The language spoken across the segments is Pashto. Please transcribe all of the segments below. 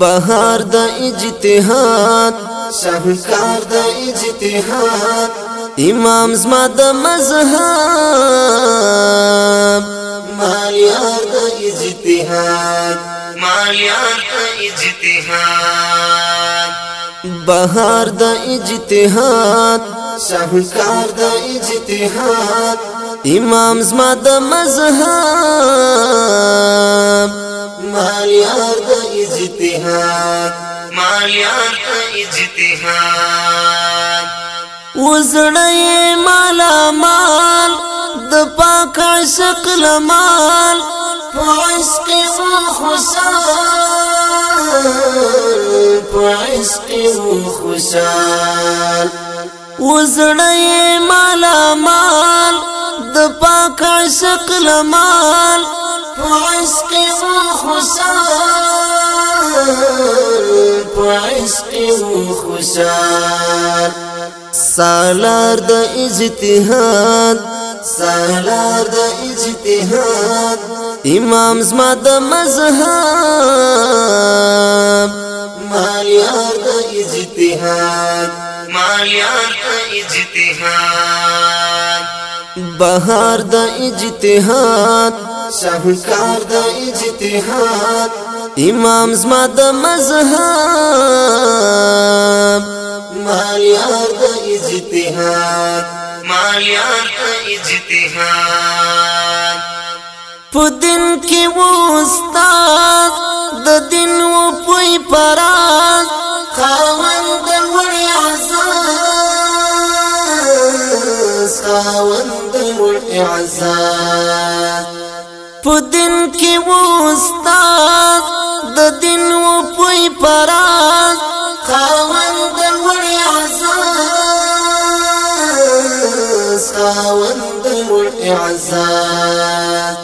بهار د اجتهاد سهکار د اجتهاد امام زما د مذهب مالیار د اجتهاد مالیار د اجتهاد بهار د اجتهاد سهکار د اجتهاد امام زما د مذهب مالیار د اجتهاد مالیار د اجتهاد وسړی مالا مال د پاک عشق لمال پوس کې خوشال پوس کې خوشال وسړی مالا مال د پاک عشق لمال په عشق و خوشال په عشق و خوشال سالار د اجتهاد سالار د اجتهاد امام زما د مذهب مالیار د اجتهاد مالیار د اجتهاد बाहर द इजतिहाद शाहकार द इजतिहाद इमाम जमा द मजहब मालियार द इजतिहाद मालियार द इजतिहाद पुदिन के वो उस्ताद द दिन वो पुई परा عزت په دین کې استاد د دین و پوي پراز خاوند وړي عزت خاوند وړي عزت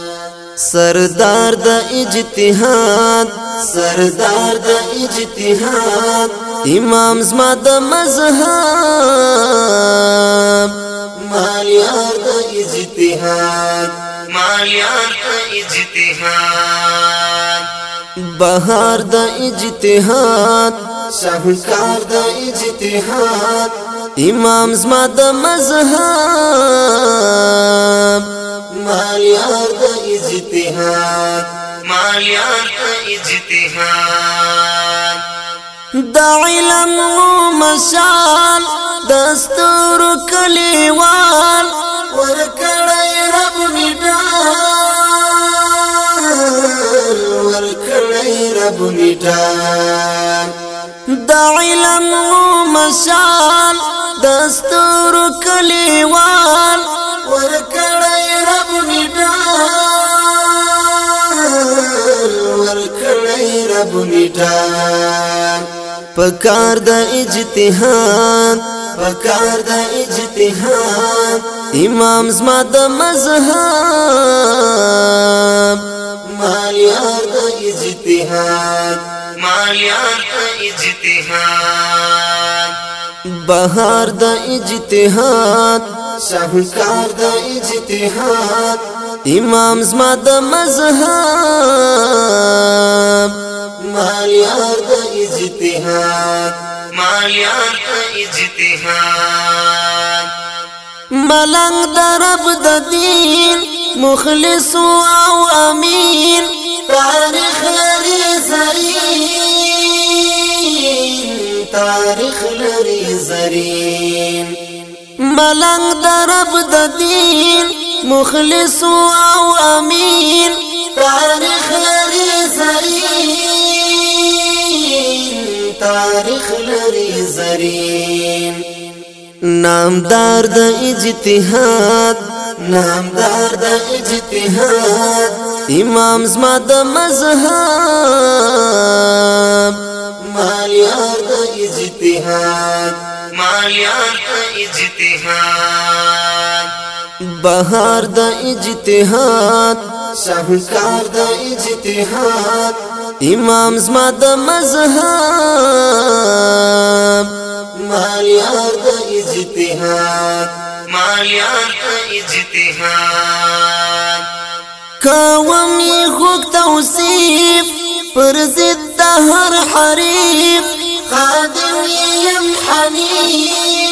سردار د اجتهاد سردار د اجتهاد امام زما د مذهب مالیار د اجتهاد مالیار د اجتهاد بهار د اجتهاد سهکار د اجتهاد امام زما د مذهب مالیار د اجتهاد مالیار د اجتهاد دا علم و مشال دستور کلیوال ورکړی رب نیټان ورکړی رب نیټان دا علم و مشال دستور کلیوال ورکړی رب نیټان ورکړی رب نیټان پکار د اجتهاد پکار د اجتهاد امام زما د مذهب مالیار د اجتهاد مالیار د اجتهاد بهار د اجتهاد شاهکار د اجتهاد امام زما د مذهب مالیار د اجتهاد مالیار د اجتهاد ملنګ د رب د دین مخلص او امین تاریخ لري زرین تاریخ لري زرین ملنګ د رب د دین مخلص او امین تاریخ لري زرین تاریخ لري زرین نامدار د اجتهاد نامدار د اجتهاد امام زما د مذهب مالیار د اجتهاد مالیار د اجتهاد بهار د اجتهاد شاهکار د اجتهاد امام زما د مذهب مالیار د اجتهاد مالیار د اجتهاد کاومی خوک توصیف پر ضد هر حریف خادم یم حنیف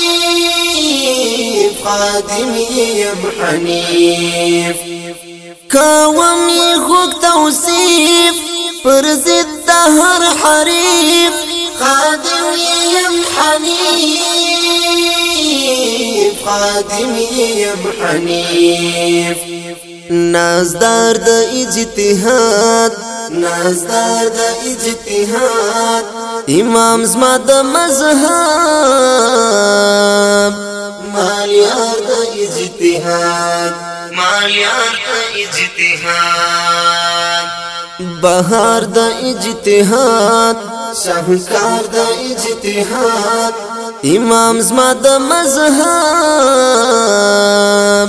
قادم یم حنیف کوم خوک توصیف پر ضد هر حریف قادم یم حنیف قادم یم حنیف نازدار د اجتهاد نازدار د اجتهاد امام زما د مذهب مالیار د اجتهاد مالیار د اجتهاد بهار د اجتهاد شاهکار د اجتهاد امام زما د مذهب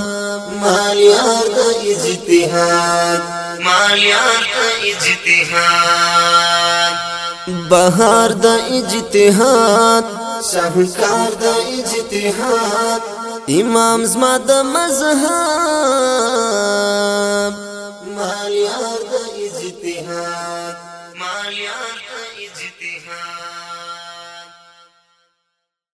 مالیار د اجتهاد مالیار د اجتهاد بهار د اجتهاد شاهکار د اجتهاد امام زما د مذهب